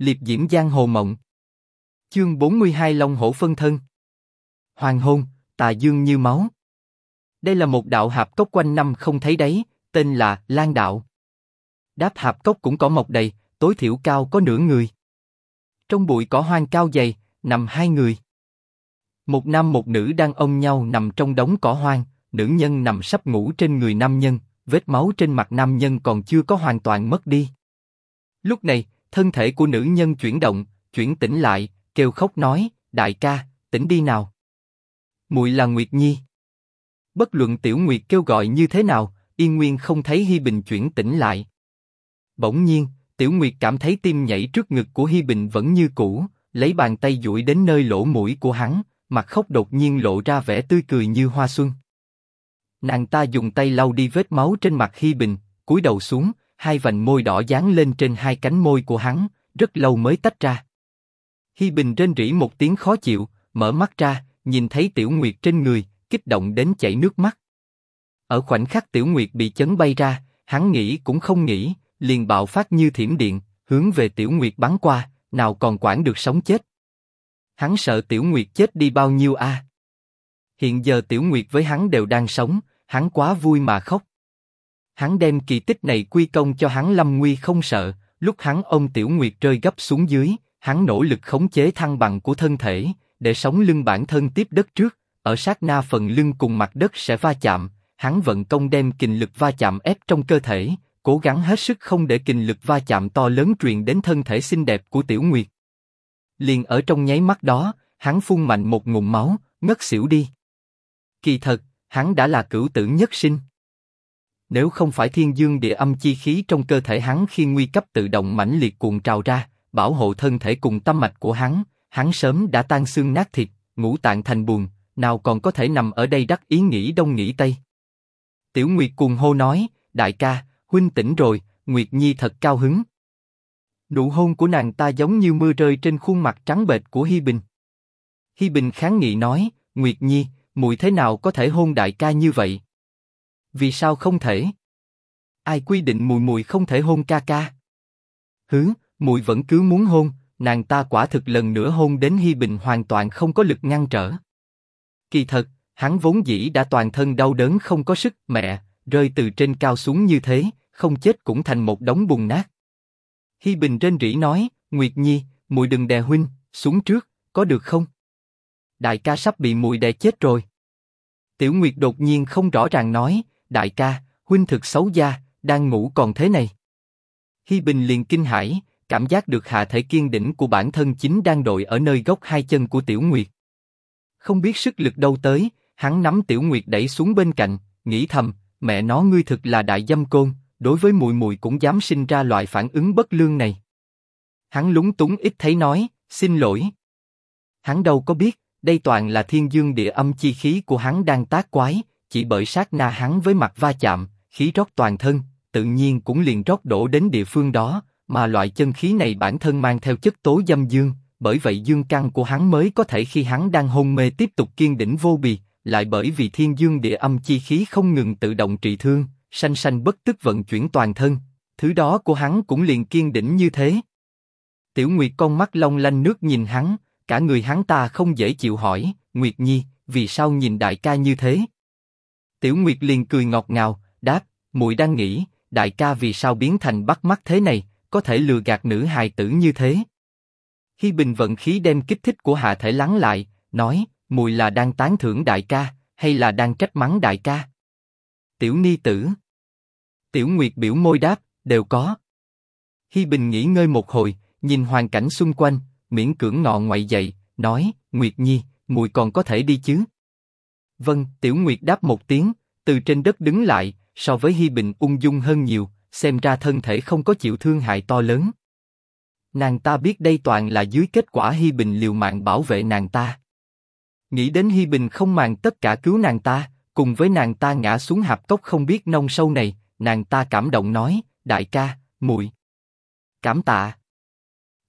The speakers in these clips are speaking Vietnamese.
liệp diễm giang hồ mộng. Chương 42 Long hổ phân thân. Hoàng hôn, tà dương như máu. Đây là một đạo hạp cốc quanh năm không thấy đấy, tên là Lan Đạo. Đáp hạp cốc cũng có mọc đầy, tối thiểu cao có nửa người. Trong bụi cỏ hoang cao dày, nằm hai người. Một nam một nữ đang ôm nhau nằm trong đống cỏ hoang, nữ nhân nằm sắp ngủ trên người nam nhân, vết máu trên mặt nam nhân còn chưa có hoàn toàn mất đi. Lúc này, thân thể của nữ nhân chuyển động, chuyển tỉnh lại, kêu khóc nói, đại ca, tỉnh đi nào. Muội là Nguyệt Nhi. Bất luận Tiểu Nguyệt kêu gọi như thế nào, Yên Nguyên không thấy Hi Bình chuyển tỉnh lại. Bỗng nhiên, Tiểu Nguyệt cảm thấy tim nhảy trước ngực của Hi Bình vẫn như cũ, lấy bàn tay duỗi đến nơi lỗ mũi của hắn, mặt khóc đột nhiên lộ ra vẻ tươi cười như hoa xuân. Nàng ta dùng tay lau đi vết máu trên mặt Hi Bình, cúi đầu xuống, hai vành môi đỏ dán lên trên hai cánh môi của hắn, rất lâu mới tách ra. Hi Bình rên rỉ một tiếng khó chịu, mở mắt ra, nhìn thấy Tiểu Nguyệt trên người, kích động đến chảy nước mắt. Ở khoảnh khắc Tiểu Nguyệt bị chấn bay ra, hắn nghĩ cũng không nghĩ, liền bạo phát như thiểm điện, hướng về Tiểu Nguyệt bắn qua, nào còn quản được sống chết. Hắn sợ Tiểu Nguyệt chết đi bao nhiêu a? Hiện giờ Tiểu Nguyệt với hắn đều đang sống, hắn quá vui mà khóc. Hắn đem kỳ tích này quy công cho hắn lâm nguy không sợ. Lúc hắn ôm Tiểu Nguyệt rơi gấp xuống dưới, hắn nỗ lực khống chế thăng bằng của thân thể, để sống lưng bản thân tiếp đất trước. Ở sát na phần lưng cùng mặt đất sẽ va chạm, hắn vận công đem kình lực va chạm ép trong cơ thể, cố gắng hết sức không để kình lực va chạm to lớn truyền đến thân thể xinh đẹp của Tiểu Nguyệt. Liền ở trong nháy mắt đó, hắn phun mạnh một ngụm máu, ngất xỉu đi. Kỳ thật, hắn đã là cửu tử nhất sinh. Nếu không phải thiên dương địa âm chi khí trong cơ thể hắn khi nguy cấp tự động mãnh liệt cuồn trào ra, bảo hộ thân thể cùng tâm mạch của hắn, hắn sớm đã tan xương nát thịt, ngũ tạng thành buồn, nào còn có thể nằm ở đây đắc ý nghĩ đông nghĩ tây. Tiểu Nguyệt cuồng hô nói, đại ca, huynh tỉnh rồi, Nguyệt Nhi thật cao hứng. Nụ hôn của nàng ta giống như mưa rơi trên khuôn mặt trắng bệch của Hi Bình. Hi Bình kháng nghị nói, Nguyệt Nhi, mùi thế nào có thể hôn đại ca như vậy? Vì sao không thể? Ai quy định mùi mùi không thể hôn ca ca? Hứ, mùi vẫn cứ muốn hôn, nàng ta quả thực lần nữa hôn đến Hi Bình hoàn toàn không có lực ngăn trở. Kỳ thật, hắn vốn dĩ đã toàn thân đau đớn không có sức, mẹ, rơi từ trên cao xuống như thế, không chết cũng thành một đống bùn nát. Hi Bình trên rỉ nói, Nguyệt Nhi, mùi đừng đè huynh, xuống trước, có được không? Đại ca sắp bị mùi đè chết rồi. Tiểu Nguyệt đột nhiên không rõ ràng nói, đại ca, huynh thực xấu da, đang ngủ còn thế này. Hi Bình liền kinh hãi, cảm giác được hạ thể kiên đỉnh của bản thân chính đang đội ở nơi gốc hai chân của Tiểu Nguyệt. Không biết sức lực đâu tới, hắn nắm Tiểu Nguyệt đẩy xuống bên cạnh, nghĩ thầm, mẹ nó ngươi thực là đại dâm côn, đối với mùi mùi cũng dám sinh ra loại phản ứng bất lương này. Hắn lúng túng ít thấy nói, xin lỗi. Hắn đâu có biết, đây toàn là thiên dương địa âm chi khí của hắn đang tác quái, chỉ bởi sát na hắn với mặt va chạm, khí rót toàn thân, tự nhiên cũng liền rót đổ đến địa phương đó, mà loại chân khí này bản thân mang theo chất tố dâm dương, bởi vậy dương căn của hắn mới có thể khi hắn đang hôn mê tiếp tục kiên đỉnh vô bì, lại bởi vì thiên dương địa âm chi khí không ngừng tự động trị thương, sanh sanh bất tức vận chuyển toàn thân, thứ đó của hắn cũng liền kiên đỉnh như thế. Tiểu Nguyệt con mắt long lanh nước nhìn hắn, cả người hắn ta không dễ chịu hỏi, Nguyệt Nhi, vì sao nhìn đại ca như thế? Tiểu Nguyệt liền cười ngọt ngào, đáp, muội đang nghĩ, đại ca vì sao biến thành bắt mắt thế này, có thể lừa gạt nữ hài tử như thế? Hi Bình vận khí đem kích thích của hạ thể lắng lại, nói, muội là đang tán thưởng đại ca, hay là đang trách mắng đại ca? Tiểu Ni tử. Tiểu Nguyệt biểu môi đáp, đều có. Hi Bình nghỉ ngơi một hồi, nhìn hoàn cảnh xung quanh, miễn cưỡng ngọ ngoại dậy, nói, Nguyệt Nhi, muội còn có thể đi chứ? Vâng, Tiểu Nguyệt đáp một tiếng, từ trên đất đứng lại, so với Hi Bình ung dung hơn nhiều, xem ra thân thể không có chịu thương hại to lớn. Nàng ta biết đây toàn là dưới kết quả Hi Bình liều mạng bảo vệ nàng ta. Nghĩ đến Hi Bình không màng tất cả cứu nàng ta, cùng với nàng ta ngã xuống hạp cốc không biết nông sâu này, nàng ta cảm động nói, đại ca, muội, cảm tạ.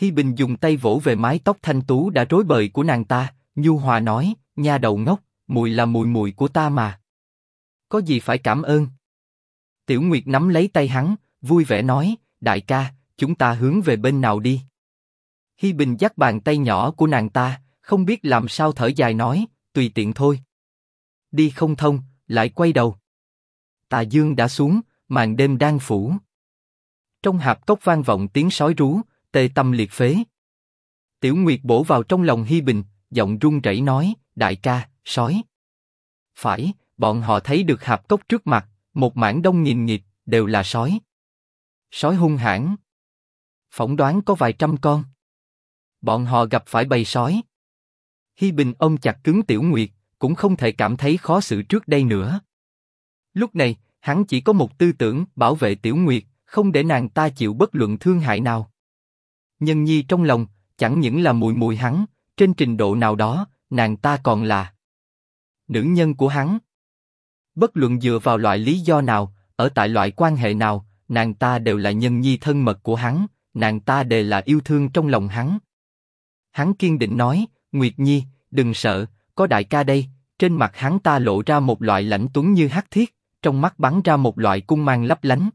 Hi Bình dùng tay vỗ về mái tóc thanh tú đã rối bời của nàng ta, nhu hòa nói, nha đầu ngốc, mùi là mùi mùi của ta mà. Có gì phải cảm ơn? Tiểu Nguyệt nắm lấy tay hắn, vui vẻ nói, đại ca, chúng ta hướng về bên nào đi? Hi Bình dắt bàn tay nhỏ của nàng ta, không biết làm sao thở dài nói, tùy tiện thôi. Đi không thông, lại quay đầu. Tà dương đã xuống, màn đêm đang phủ. Trong hạp cốc vang vọng tiếng sói rú, tê tâm liệt phế. Tiểu Nguyệt bổ vào trong lòng Hi Bình, giọng run rẩy nói, đại ca, sói. Phải, bọn họ thấy được hạp cốc trước mặt, một mảng đông nghìn nghịt, đều là sói. Sói hung hãn. Phỏng đoán có vài trăm con. Bọn họ gặp phải bầy sói. Hi Bình ôm chặt cứng Tiểu Nguyệt, cũng không thể cảm thấy khó xử trước đây nữa. Lúc này, hắn chỉ có một tư tưởng bảo vệ Tiểu Nguyệt, không để nàng ta chịu bất luận thương hại nào. Nhân nhi trong lòng, chẳng những là mùi mùi hắn, trên trình độ nào đó, nàng ta còn là nữ nhân của hắn. Bất luận dựa vào loại lý do nào, ở tại loại quan hệ nào, nàng ta đều là nhân nhi thân mật của hắn, nàng ta đều là yêu thương trong lòng hắn. Hắn kiên định nói, Nguyệt Nhi, đừng sợ, có đại ca đây. Trên mặt hắn ta lộ ra một loại lãnh tuấn như hắc thiết, trong mắt bắn ra một loại cung mang lấp lánh.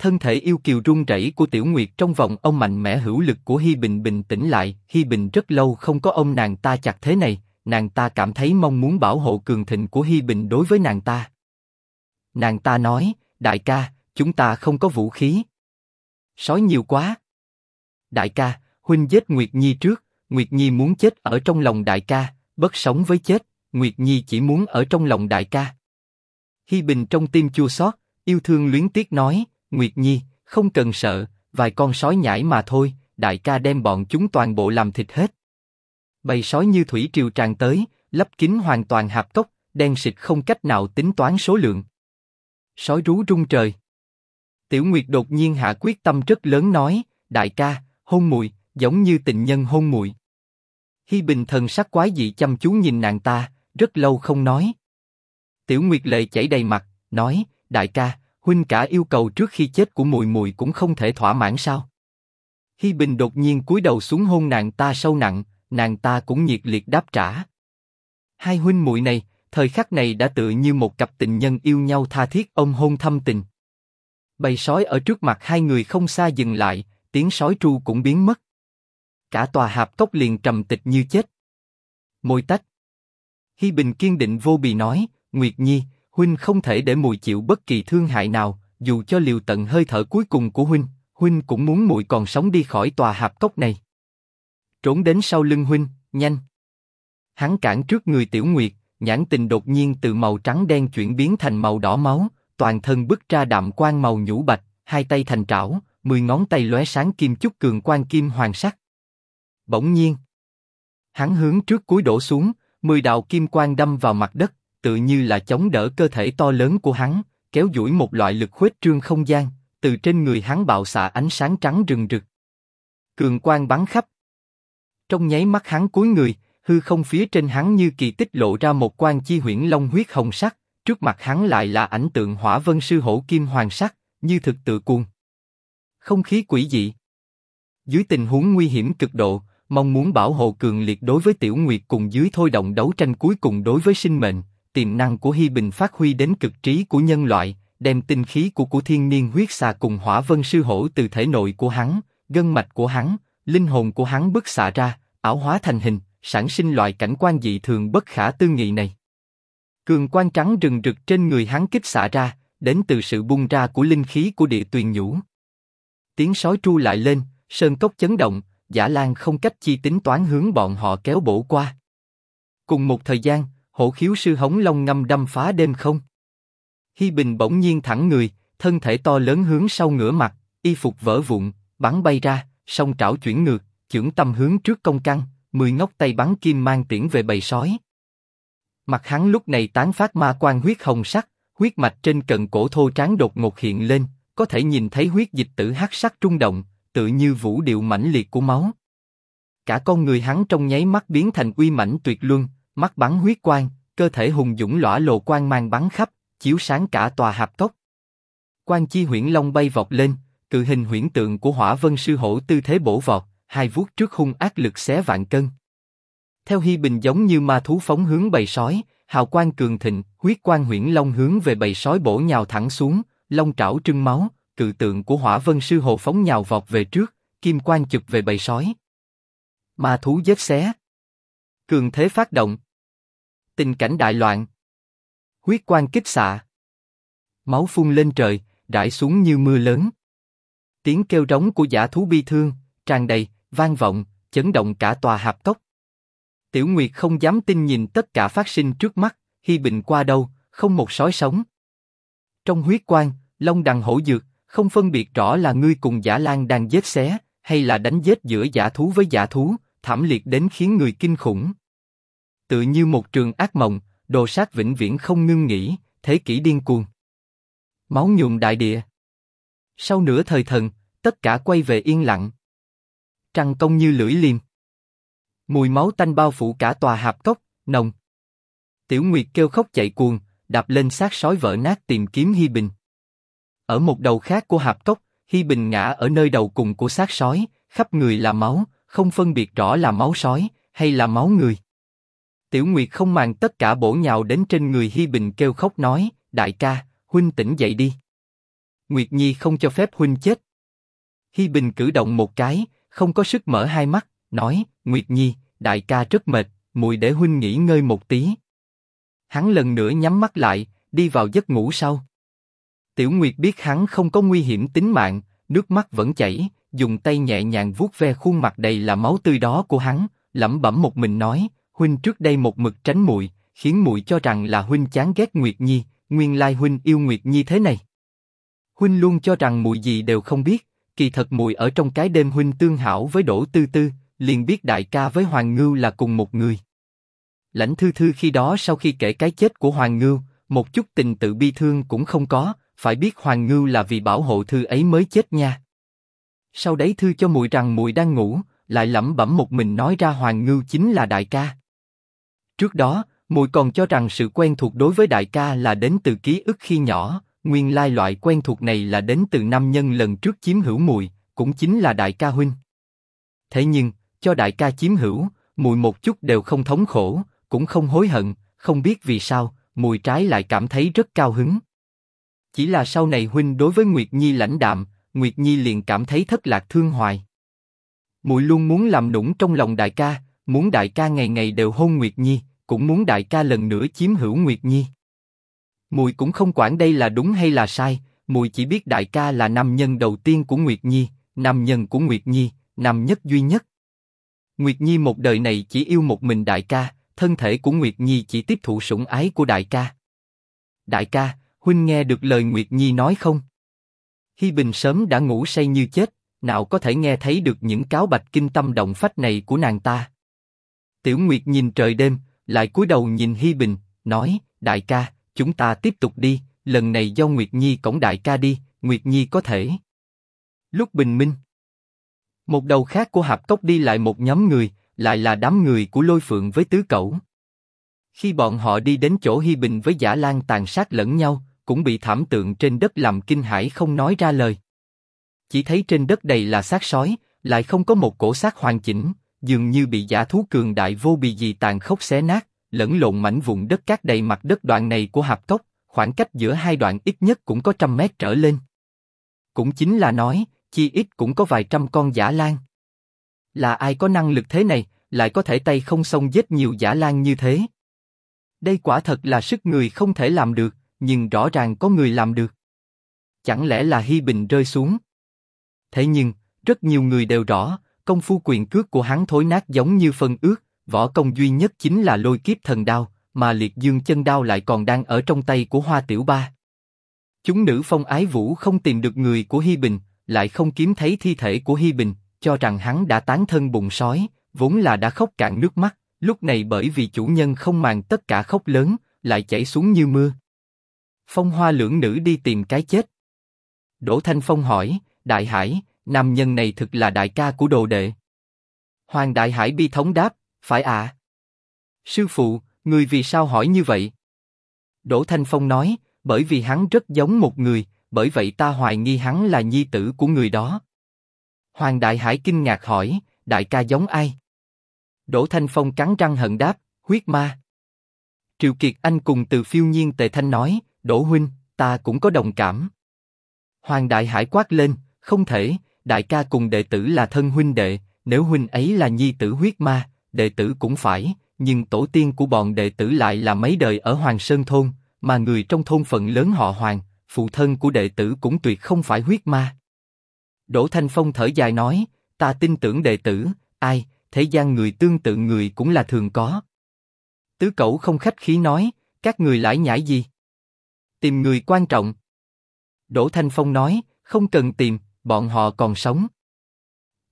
Thân thể yêu kiều run rẩy của Tiểu Nguyệt trong vòng ông mạnh mẽ hữu lực của Hi Bình bình tĩnh lại. Hi Bình rất lâu không có ông nàng ta chặt thế này, nàng ta cảm thấy mong muốn bảo hộ cường thịnh của Hi Bình đối với nàng ta. Nàng ta nói, đại ca, chúng ta không có vũ khí. Sói nhiều quá. Đại ca, huynh giết Nguyệt Nhi trước, Nguyệt Nhi muốn chết ở trong lòng đại ca, bất sống với chết, Nguyệt Nhi chỉ muốn ở trong lòng đại ca. Hi Bình trong tim chua xót, yêu thương luyến tiếc nói, Nguyệt Nhi, không cần sợ, vài con sói nhảy mà thôi, đại ca đem bọn chúng toàn bộ làm thịt hết. Bầy sói như thủy triều tràn tới, lấp kín hoàn toàn hạp cốc, đen xịt không cách nào tính toán số lượng. Sói rú rung trời. Tiểu Nguyệt đột nhiên hạ quyết tâm rất lớn nói, đại ca, hôn mùi, giống như tình nhân hôn mùi. Hi Bình thần sắc quái dị chăm chú nhìn nàng ta, rất lâu không nói. Tiểu Nguyệt lệ chảy đầy mặt, nói, đại ca, huynh cả yêu cầu trước khi chết của mùi mùi cũng không thể thỏa mãn sao? Hi Bình đột nhiên cúi đầu xuống hôn nàng ta sâu nặng, nàng ta cũng nhiệt liệt đáp trả. Hai huynh muội này, thời khắc này đã tự như một cặp tình nhân yêu nhau tha thiết ôm hôn thâm tình. Bầy sói ở trước mặt hai người không xa dừng lại, tiếng sói tru cũng biến mất. Cả tòa hạp cốc liền trầm tịch như chết. Môi tách. Hi Bình kiên định vô bì nói, Nguyệt Nhi, huynh không thể để mùi chịu bất kỳ thương hại nào, dù cho liều tận hơi thở cuối cùng của huynh, huynh cũng muốn mùi còn sống đi khỏi tòa hạp cốc này. Trốn đến sau lưng huynh, nhanh. Hắn cản trước người Tiểu Nguyệt, nhãn tình đột nhiên từ màu trắng đen chuyển biến thành màu đỏ máu, toàn thân bứt ra đạm quang màu nhũ bạch, hai tay thành trảo, mười ngón tay lóe sáng kim chúc cường quang kim hoàng sắc. Bỗng nhiên, hắn hướng trước cúi đổ xuống, mười đạo kim quang đâm vào mặt đất, tự như là chống đỡ cơ thể to lớn của hắn, kéo duỗi một loại lực khuếch trương không gian, từ trên người hắn bạo xạ ánh sáng trắng rừng rực. Cường quang bắn khắp. Trong nháy mắt hắn cúi người, hư không phía trên hắn như kỳ tích lộ ra một quan chi huyễn long huyết hồng sắc, trước mặt hắn lại là ảnh tượng hỏa vân sư hổ kim hoàng sắc, như thực tự cuồng. Không khí quỷ dị. Dưới tình huống nguy hiểm cực độ, mong muốn bảo hộ cường liệt đối với Tiểu Nguyệt cùng dưới thôi động đấu tranh cuối cùng đối với sinh mệnh, tiềm năng của Hi Bình phát huy đến cực trí của nhân loại, đem tinh khí của của thiên niên huyết xà cùng hỏa vân sư hổ từ thể nội của hắn, gân mạch của hắn, linh hồn của hắn bức xạ ra, ảo hóa thành hình, sản sinh loại cảnh quan dị thường bất khả tư nghị này. Cường quan trắng rừng rực trên người hắn kích xạ ra, đến từ sự bung ra của linh khí của địa tuyền nhũ. Tiếng sói tru lại lên, sơn cốc chấn động, Giả Lan không cách chi tính toán hướng bọn họ kéo bổ qua. Cùng một thời gian, hổ khiếu sư hống long ngâm đâm phá đêm không. Hi Bình bỗng nhiên thẳng người, thân thể to lớn hướng sau ngửa mặt, y phục vỡ vụn, bắn bay ra, song trảo chuyển ngược, chưởng tâm hướng trước công căng, mười ngóc tay bắn kim mang tiễn về bầy sói. Mặt hắn lúc này tán phát ma quan huyết hồng sắc, huyết mạch trên cận cổ thô tráng đột ngột hiện lên, có thể nhìn thấy huyết dịch tử hắc sắc trung động, tự như vũ điệu mãnh liệt của máu. Cả con người hắn trong nháy mắt biến thành uy mãnh tuyệt luân, mắt bắn huyết quang, cơ thể hùng dũng lõa lồ quang mang bắn khắp, chiếu sáng cả tòa hạp cốc. Quan chi huyễn long bay vọt lên, cự hình huyễn tượng của hỏa vân sư hổ tư thế bổ vọt, hai vuốt trước hung ác lực xé vạn cân. Theo hy bình giống như ma thú phóng hướng bầy sói, hào quang cường thịnh, huyết quang huyễn long hướng về bầy sói bổ nhào thẳng xuống, long trảo trưng máu, cự tượng của hỏa vân sư hổ phóng nhào vọt về trước, kim quang chụp về bầy sói. Ma thú giết xé. Cường thế phát động. Tình cảnh đại loạn. Huyết quang kích xạ. Máu phun lên trời, rải xuống như mưa lớn. Tiếng kêu rống của giả thú bi thương, tràn đầy, vang vọng, chấn động cả tòa hạp cốc. Tiểu Nguyệt không dám tin nhìn tất cả phát sinh trước mắt, Hi Bình qua đâu, không một sói sống. Trong huyết quang, Long đằng hổ dược, không phân biệt rõ là ngươi cùng giả lan đang giết xé, hay là đánh giết giữa giả thú với giả thú, thảm liệt đến khiến người kinh khủng. Tự như một trường ác mộng, đồ sát vĩnh viễn không ngưng nghỉ, thế kỷ điên cuồng. Máu nhuộm đại địa. Sau nửa thời thần, tất cả quay về yên lặng. Trăng công như lưỡi liềm. Mùi máu tanh bao phủ cả tòa hạp cốc, nồng. Tiểu Nguyệt kêu khóc chạy cuồng, đạp lên xác sói vỡ nát tìm kiếm Hi Bình. Ở một đầu khác của hạp cốc, Hi Bình ngã ở nơi đầu cùng của xác sói, khắp người là máu, không phân biệt rõ là máu sói hay là máu người. Tiểu Nguyệt không màng tất cả bổ nhào đến trên người Hi Bình kêu khóc nói, đại ca, huynh tỉnh dậy đi. Nguyệt Nhi không cho phép huynh chết. Hi Bình cử động một cái, không có sức mở hai mắt, nói, Nguyệt Nhi, đại ca rất mệt, mùi để huynh nghỉ ngơi một tí. Hắn lần nữa nhắm mắt lại, đi vào giấc ngủ sau. Tiểu Nguyệt biết hắn không có nguy hiểm tính mạng, nước mắt vẫn chảy, dùng tay nhẹ nhàng vuốt ve khuôn mặt đầy là máu tươi đó của hắn, lẩm bẩm một mình nói, huynh trước đây một mực tránh muội, khiến muội cho rằng là huynh chán ghét Nguyệt Nhi, nguyên lai huynh yêu Nguyệt Nhi thế này. Huynh luôn cho rằng muội gì đều không biết, kỳ thật muội ở trong cái đêm huynh tương hảo với Đỗ Tư Tư, liền biết đại ca với Hoàng Ngưu là cùng một người. Lãnh Thư Thư khi đó sau khi kể cái chết của Hoàng Ngưu, một chút tình tự bi thương cũng không có, phải biết Hoàng Ngưu là vì bảo hộ Thư ấy mới chết nha. Sau đấy Thư cho muội rằng muội đang ngủ, lại lẩm bẩm một mình nói ra Hoàng Ngưu chính là đại ca. Trước đó, muội còn cho rằng sự quen thuộc đối với đại ca là đến từ ký ức khi nhỏ, nguyên lai loại quen thuộc này là đến từ nam nhân lần trước chiếm hữu muội, cũng chính là đại ca huynh. Thế nhưng, cho đại ca chiếm hữu, muội một chút đều không thống khổ, cũng không hối hận, không biết vì sao, mùi trái lại cảm thấy rất cao hứng. Chỉ là sau này huynh đối với Nguyệt Nhi lãnh đạm, Nguyệt Nhi liền cảm thấy thất lạc thương hoài. Mùi luôn muốn làm nũng trong lòng đại ca, muốn đại ca ngày ngày đều hôn Nguyệt Nhi, cũng muốn đại ca lần nữa chiếm hữu Nguyệt Nhi. Mùi cũng không quản đây là đúng hay là sai, mùi chỉ biết đại ca là nam nhân đầu tiên của Nguyệt Nhi, nam nhân của Nguyệt Nhi, nam nhất duy nhất. Nguyệt Nhi một đời này chỉ yêu một mình đại ca, thân thể của Nguyệt Nhi chỉ tiếp thụ sủng ái của đại ca. Đại ca, huynh nghe được lời Nguyệt Nhi nói không? Hi Bình sớm đã ngủ say như chết, nào có thể nghe thấy được những cáo bạch kinh tâm động phách này của nàng ta. Tiểu Nguyệt nhìn trời đêm, lại cúi đầu nhìn Hi Bình, nói: Đại ca, chúng ta tiếp tục đi, lần này do Nguyệt Nhi cổng đại ca đi, Nguyệt Nhi có thể. Lúc bình minh, một đầu khác của hạp cốc đi lại một nhóm người, lại là đám người của Lôi Phượng với Tứ Cẩu. Khi bọn họ đi đến chỗ Hi Bình với Giả Lan tàn sát lẫn nhau, cũng bị thảm tượng trên đất làm kinh hãi không nói ra lời. Chỉ thấy trên đất đầy là xác sói, lại không có một cổ xác hoàn chỉnh, dường như bị giả thú cường đại vô bì gì tàn khốc xé nát, lẫn lộn mảnh vụn đất cát đầy mặt đất đoạn này của hạp cốc, khoảng cách giữa hai đoạn ít nhất cũng có trăm mét trở lên. Cũng chính là nói, chi ít cũng có vài trăm con giả lan. Là ai có năng lực thế này, lại có thể tay không xông giết nhiều giả lan như thế? Đây quả thật là sức người không thể làm được, nhưng rõ ràng có người làm được. Chẳng lẽ là Hi Bình rơi xuống? Thế nhưng, rất nhiều người đều rõ, công phu quyền cước của hắn thối nát giống như phân ước, võ công duy nhất chính là lôi kiếp thần đao, mà liệt dương chân đao lại còn đang ở trong tay của Hoa Tiểu Ba. Chúng nữ phong ái vũ không tìm được người của Hi Bình, lại không kiếm thấy thi thể của Hi Bình, cho rằng hắn đã tán thân bụng sói, vốn là đã khóc cạn nước mắt, lúc này bởi vì chủ nhân không màng tất cả khóc lớn, lại chảy xuống như mưa. Phong Hoa lưỡng nữ đi tìm cái chết. Đỗ Thanh Phong hỏi, Đại Hải, nam nhân này thực là đại ca của đồ đệ. Hoàng Đại Hải bi thống đáp, phải à? Sư phụ, người vì sao hỏi như vậy? Đỗ Thanh Phong nói, bởi vì hắn rất giống một người, bởi vậy ta hoài nghi hắn là nhi tử của người đó. Hoàng Đại Hải kinh ngạc hỏi, đại ca giống ai? Đỗ Thanh Phong cắn răng hận đáp, huyết ma. Triệu Kiệt Anh cùng từ phiêu nhiên tề thanh nói, Đỗ huynh, ta cũng có đồng cảm. Hoàng Đại Hải quát lên, không thể, đại ca cùng đệ tử là thân huynh đệ, nếu huynh ấy là nhi tử huyết ma, đệ tử cũng phải, nhưng tổ tiên của bọn đệ tử lại là mấy đời ở Hoàng Sơn thôn, mà người trong thôn phận lớn họ Hoàng, phụ thân của đệ tử cũng tuyệt không phải huyết ma. Đỗ Thanh Phong thở dài nói, ta tin tưởng đệ tử, ai, thế gian người tương tự người cũng là thường có. Tứ Cẩu không khách khí nói, các người lãi nhãi gì? Tìm người quan trọng. Đỗ Thanh Phong nói, không cần tìm, bọn họ còn sống.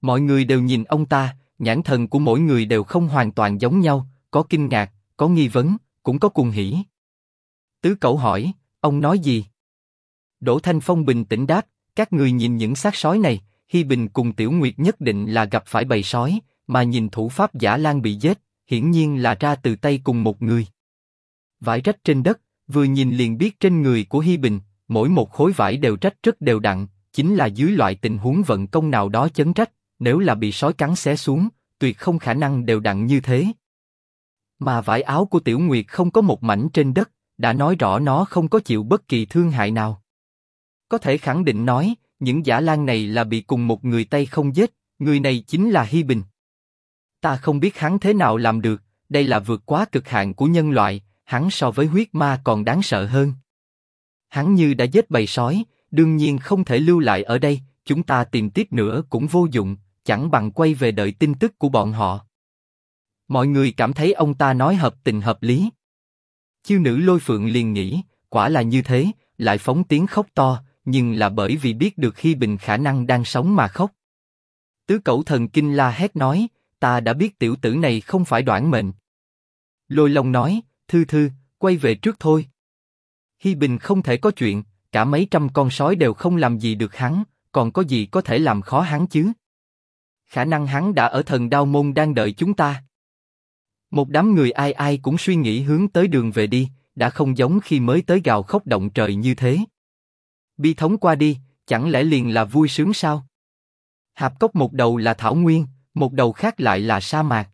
Mọi người đều nhìn ông ta, nhãn thần của mỗi người đều không hoàn toàn giống nhau, có kinh ngạc, có nghi vấn, cũng có cuồng hỉ. Tứ Cẩu hỏi, ông nói gì? Đỗ Thanh Phong bình tĩnh đáp, các người nhìn những xác sói này, Hi Bình cùng Tiểu Nguyệt nhất định là gặp phải bầy sói, mà nhìn thủ pháp giả lan bị giết, hiển nhiên là ra từ tay cùng một người. Vải rách trên đất, vừa nhìn liền biết trên người của Hi Bình, mỗi một khối vải đều rách rất đều đặn, chính là dưới loại tình huống vận công nào đó chấn trách, nếu là bị sói cắn xé xuống, tuyệt không khả năng đều đặn như thế. Mà vải áo của Tiểu Nguyệt không có một mảnh trên đất, đã nói rõ nó không có chịu bất kỳ thương hại nào. Có thể khẳng định nói, những giả lang này là bị cùng một người Tây không giết, người này chính là Hi Bình. Ta không biết hắn thế nào làm được, đây là vượt quá cực hạn của nhân loại, hắn so với huyết ma còn đáng sợ hơn. Hắn như đã giết bầy sói, đương nhiên không thể lưu lại ở đây, chúng ta tìm tiếp nữa cũng vô dụng, chẳng bằng quay về đợi tin tức của bọn họ. Mọi người cảm thấy ông ta nói hợp tình hợp lý. Chiêu nữ lôi phượng liền nghĩ, quả là như thế, lại phóng tiếng khóc to, nhưng là bởi vì biết được khi bình khả năng đang sống mà khóc. Tứ cẩu thần kinh la hét nói, ta đã biết tiểu tử này không phải đoạn mệnh. Lôi Long nói, thư thư, quay về trước thôi. Hi Bình không thể có chuyện, cả mấy trăm con sói đều không làm gì được hắn, còn có gì có thể làm khó hắn chứ? Khả năng hắn đã ở thần đao môn đang đợi chúng ta. Một đám người ai ai cũng suy nghĩ hướng tới đường về đi, đã không giống khi mới tới gào khóc động trời như thế. Bi thống qua đi, chẳng lẽ liền là vui sướng sao? Hạp cốc một đầu là thảo nguyên, một đầu khác lại là sa mạc.